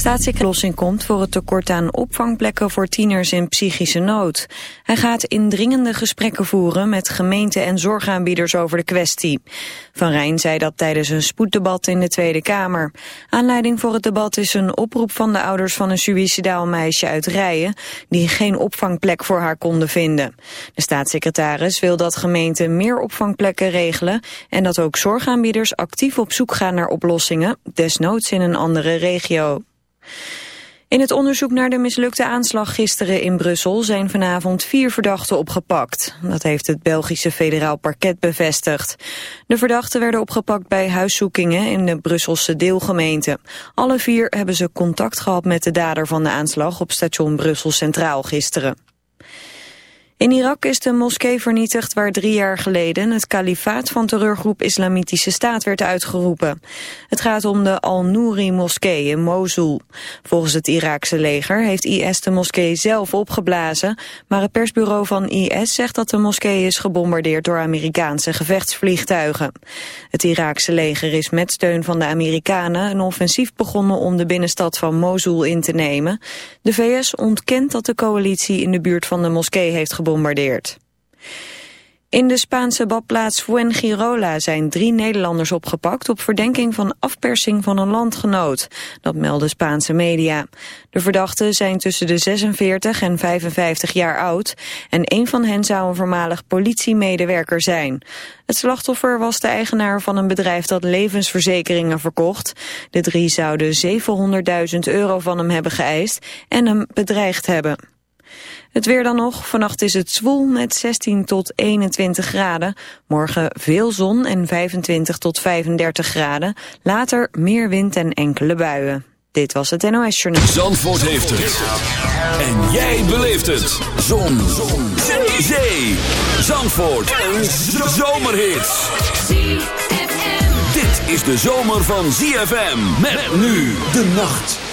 Staatssecretaris komt voor het tekort aan opvangplekken voor tieners in psychische nood. Hij gaat indringende gesprekken voeren met gemeenten en zorgaanbieders over de kwestie. Van Rijn zei dat tijdens een spoeddebat in de Tweede Kamer. Aanleiding voor het debat is een oproep van de ouders van een suïcidaal meisje uit Rijen... die geen opvangplek voor haar konden vinden. De staatssecretaris wil dat gemeenten meer opvangplekken regelen... en dat ook zorgaanbieders actief op zoek gaan naar oplossingen, desnoods in een andere regio. In het onderzoek naar de mislukte aanslag gisteren in Brussel zijn vanavond vier verdachten opgepakt. Dat heeft het Belgische federaal parket bevestigd. De verdachten werden opgepakt bij huiszoekingen in de Brusselse deelgemeente. Alle vier hebben ze contact gehad met de dader van de aanslag op station Brussel Centraal gisteren. In Irak is de moskee vernietigd waar drie jaar geleden het kalifaat van terreurgroep Islamitische Staat werd uitgeroepen. Het gaat om de Al-Nouri-moskee in Mosul. Volgens het Iraakse leger heeft IS de moskee zelf opgeblazen, maar het persbureau van IS zegt dat de moskee is gebombardeerd door Amerikaanse gevechtsvliegtuigen. Het Iraakse leger is met steun van de Amerikanen een offensief begonnen om de binnenstad van Mosul in te nemen. De VS ontkent dat de coalitie in de buurt van de moskee heeft gebombardeerd In de Spaanse badplaats Fuengirola zijn drie Nederlanders opgepakt op verdenking van afpersing van een landgenoot. Dat melden Spaanse media. De verdachten zijn tussen de 46 en 55 jaar oud en een van hen zou een voormalig politiemedewerker zijn. Het slachtoffer was de eigenaar van een bedrijf dat levensverzekeringen verkocht. De drie zouden 700.000 euro van hem hebben geëist en hem bedreigd hebben. Het weer dan nog. Vannacht is het zwoel met 16 tot 21 graden. Morgen veel zon en 25 tot 35 graden. Later meer wind en enkele buien. Dit was het NOS Journal. Zandvoort heeft het. En jij beleeft het. Zon. zon. Zee. Zee. Zandvoort. Een zomerhit. Dit is de zomer van ZFM. Met nu de nacht.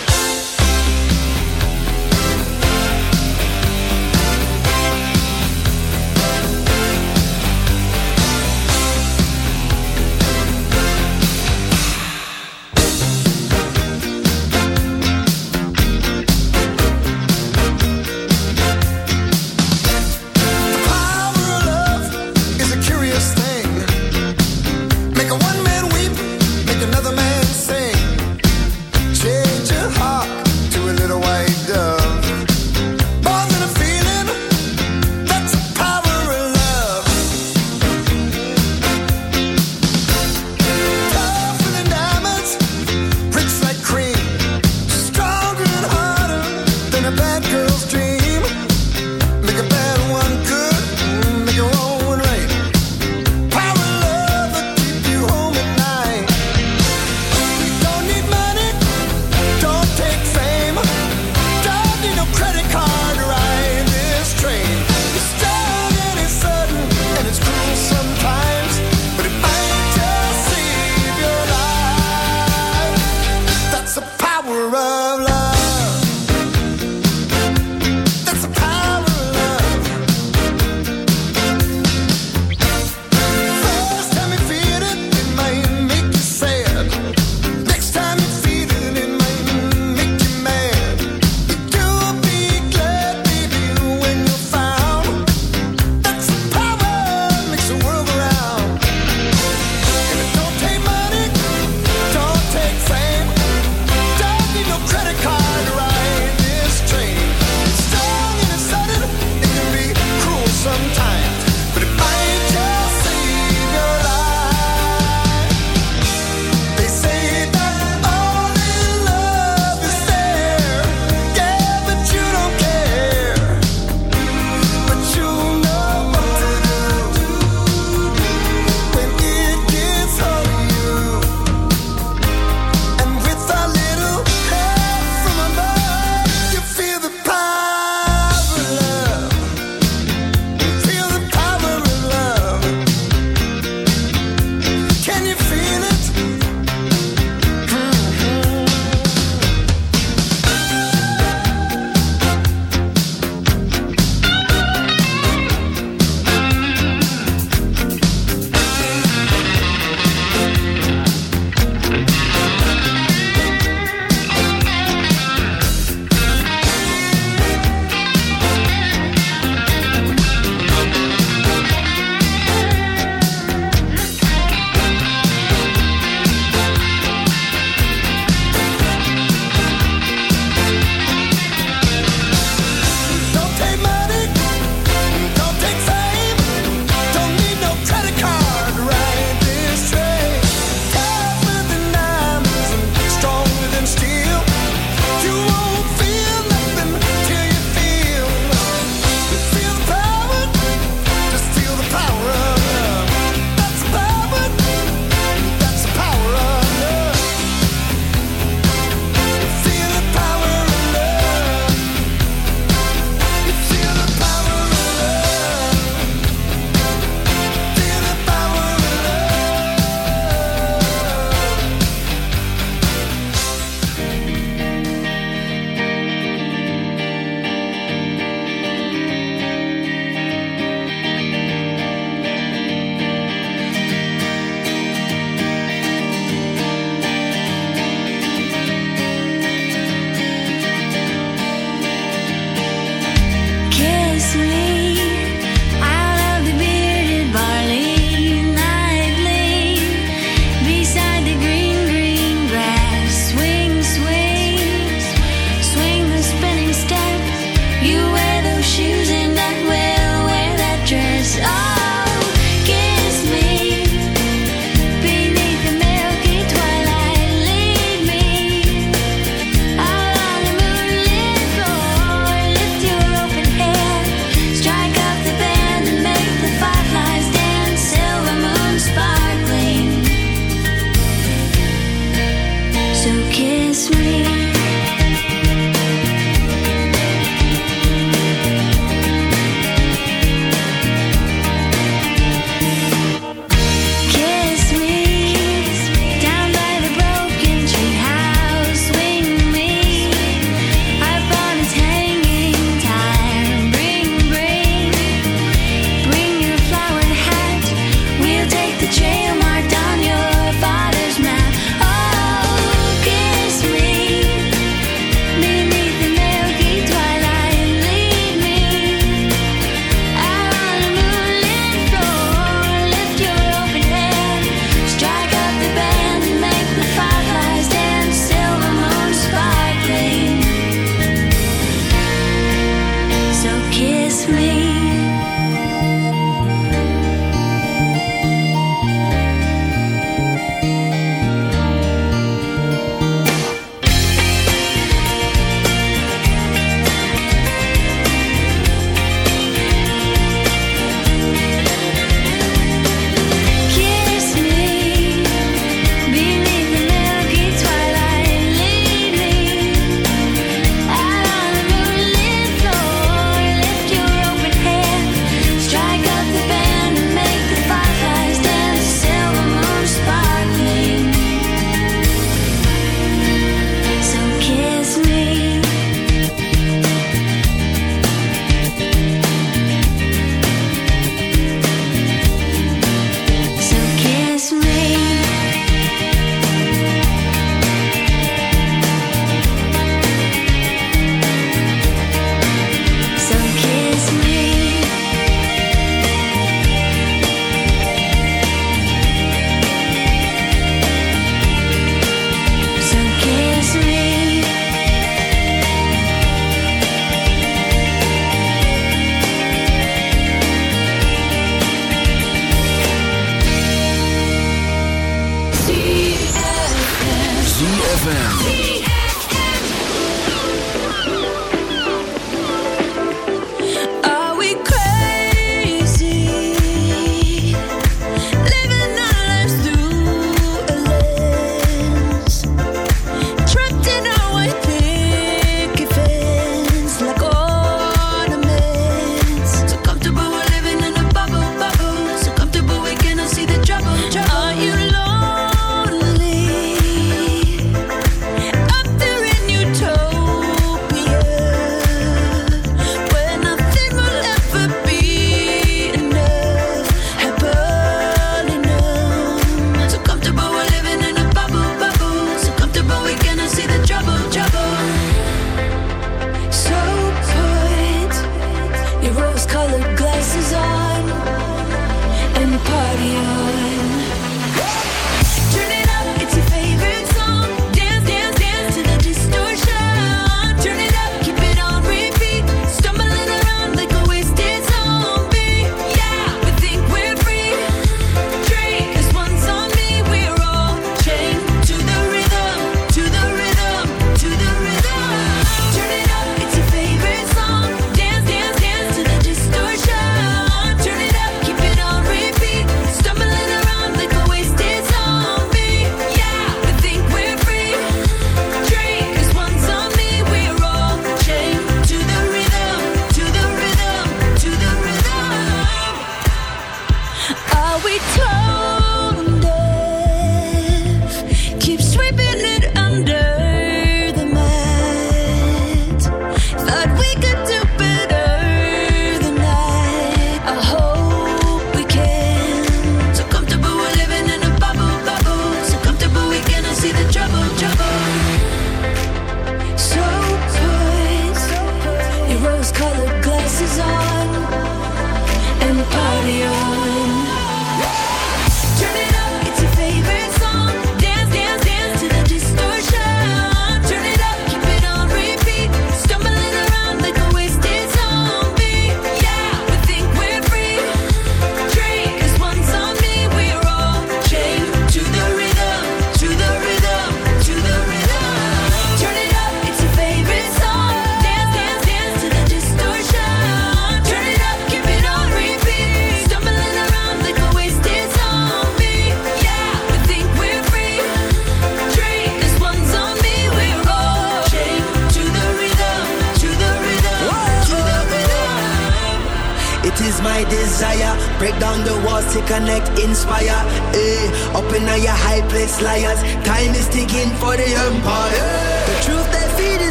Liars.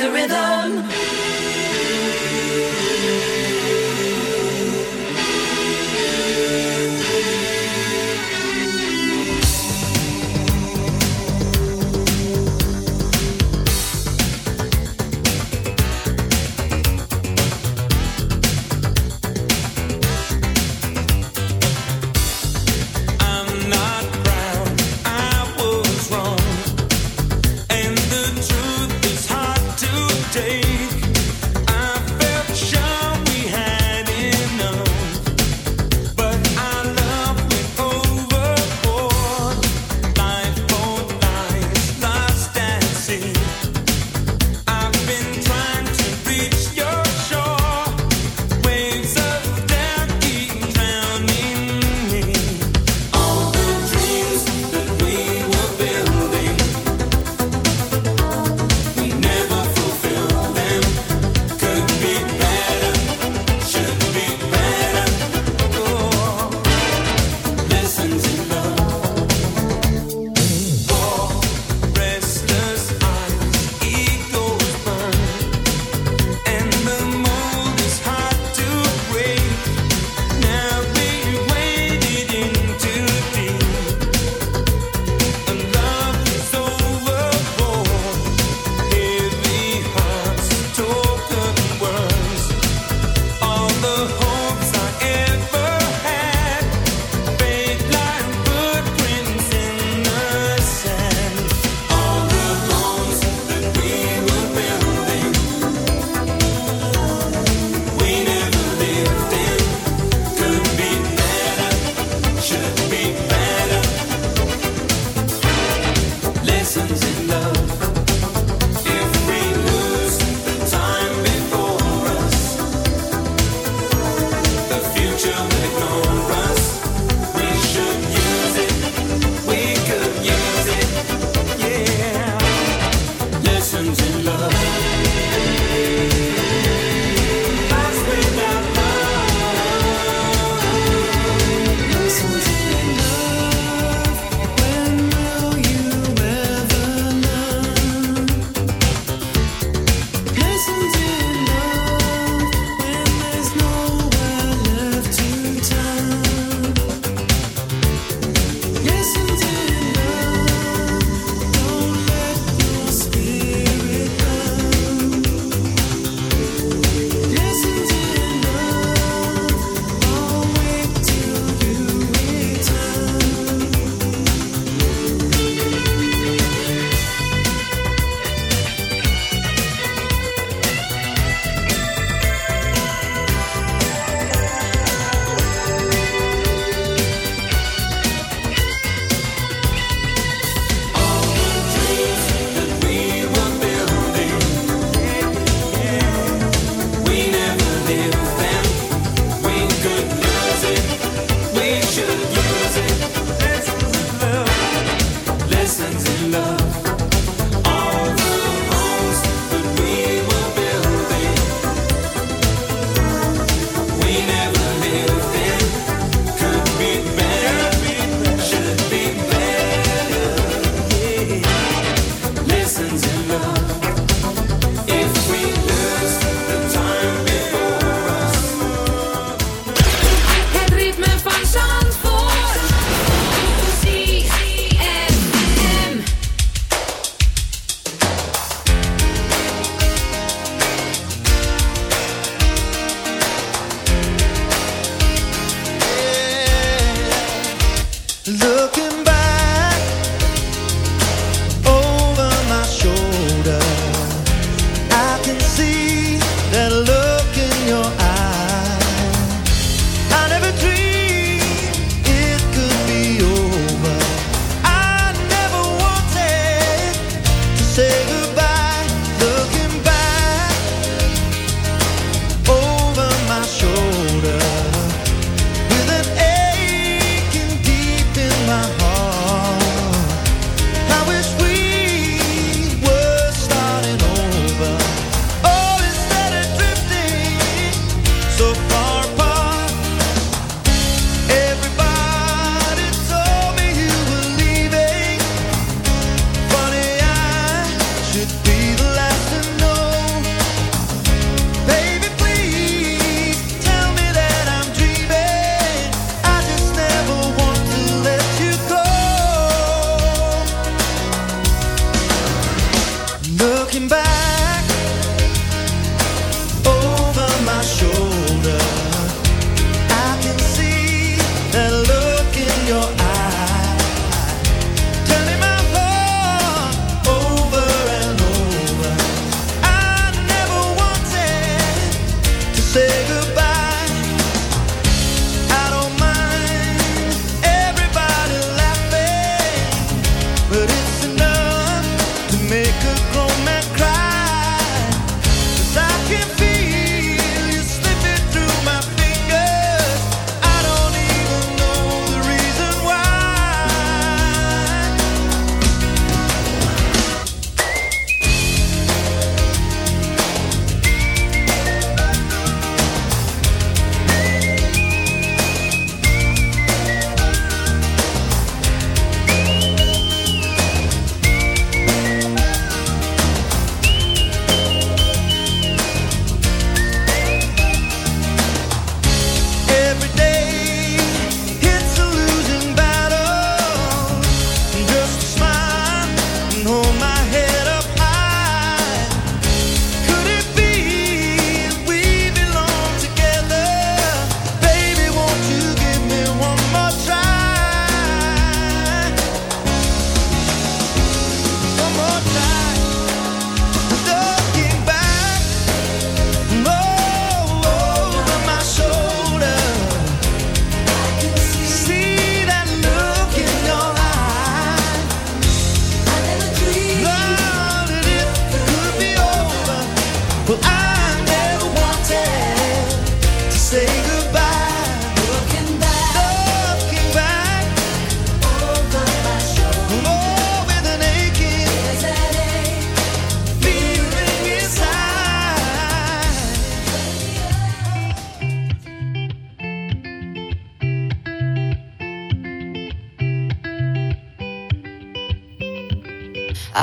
the rhythm. lessons in love.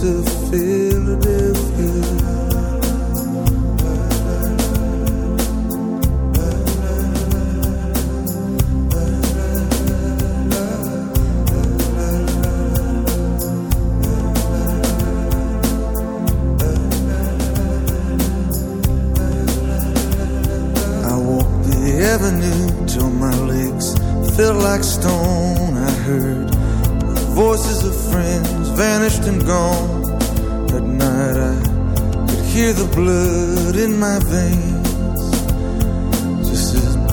to feel.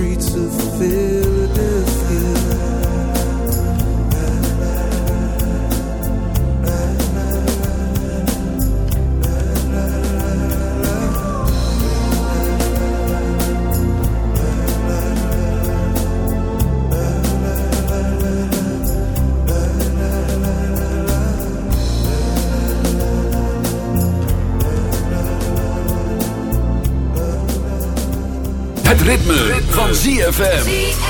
Streets of Philadelphia? Ritme, ZFM.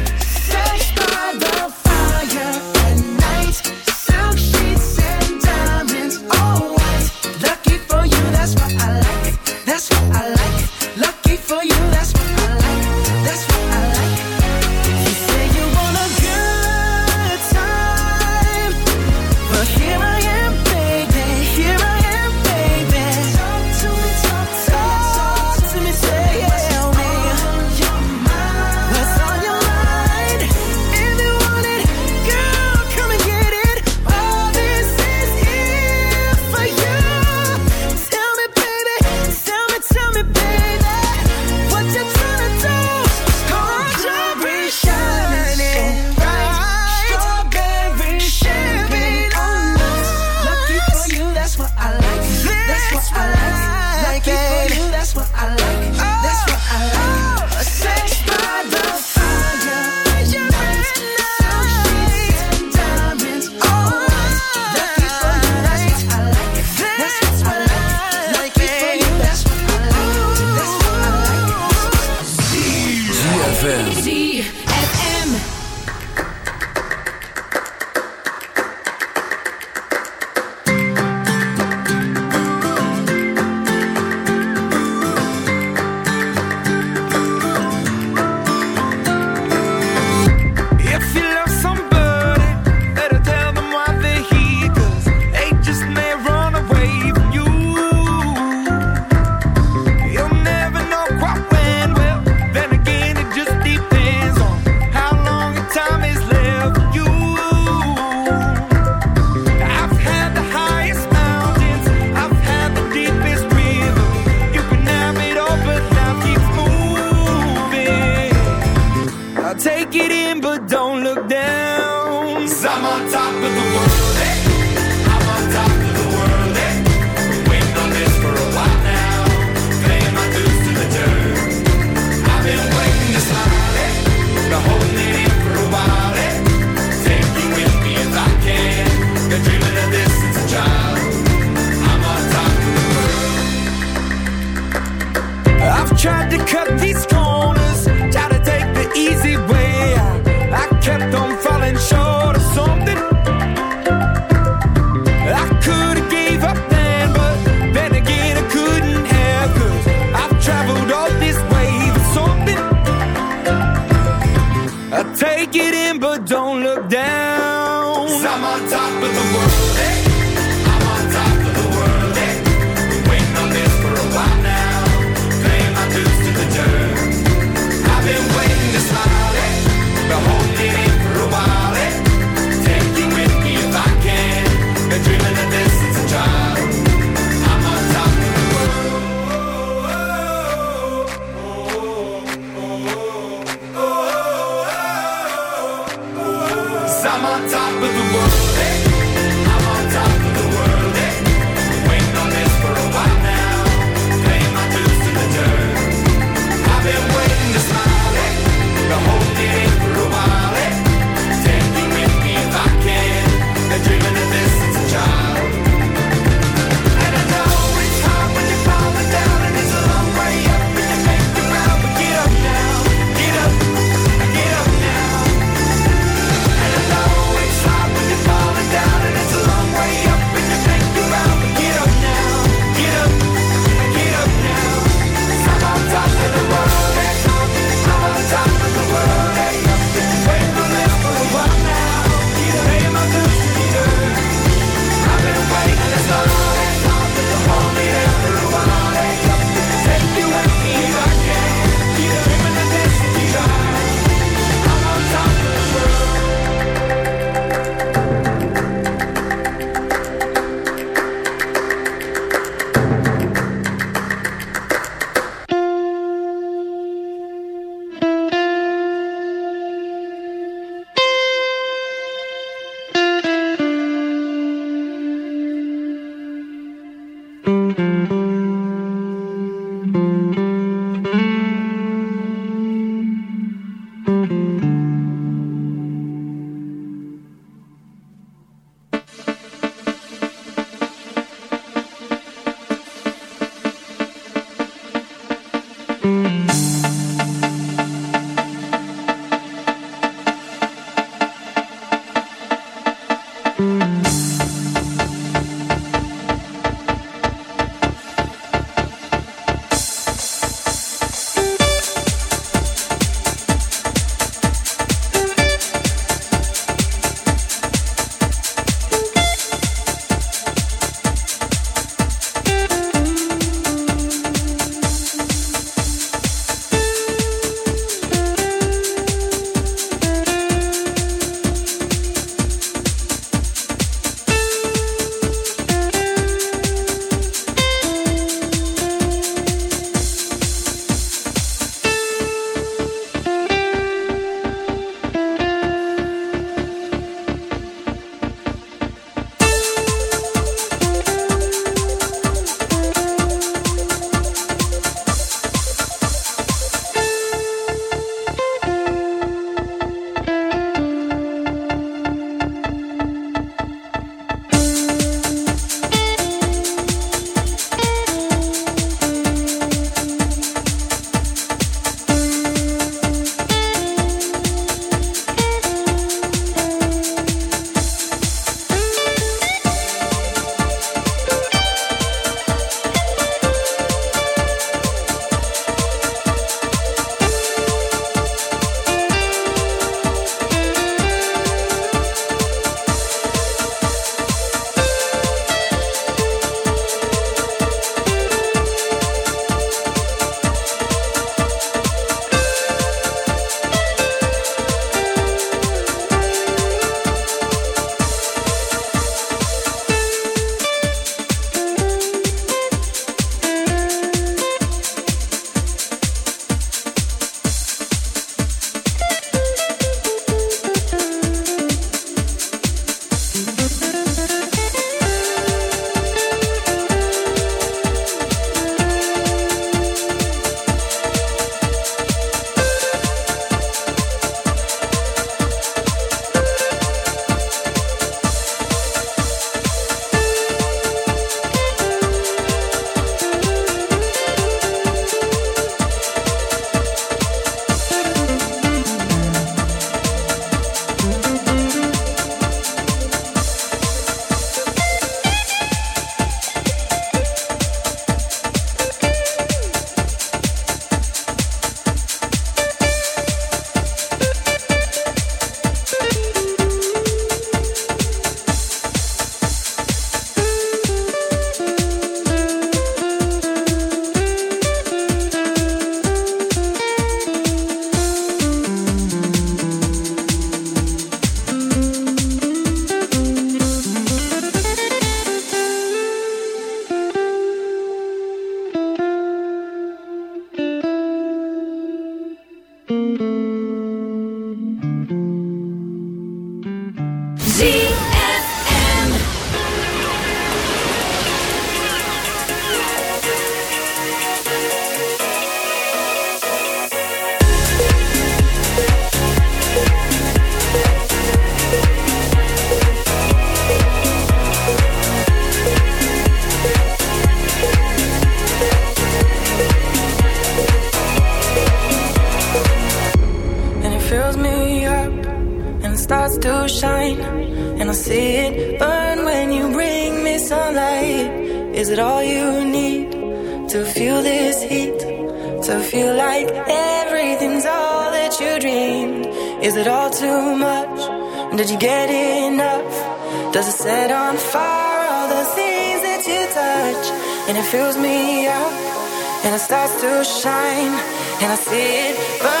it. Burn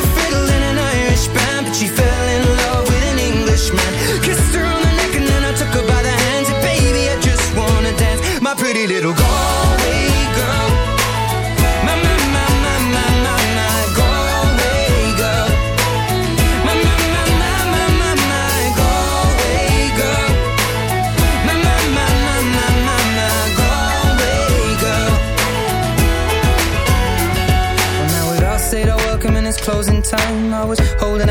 she fell in love with an Englishman. Kissed her on the neck and then I took her by the hands. And baby, I just wanna dance, my pretty little Galway girl. My, my, my, my, my, my, my Galway girl. My, my, my, my, my, my, my Galway girl. My, my, my, my, my, my, my Galway girl. Well, now welcome and it's closing time. I was holding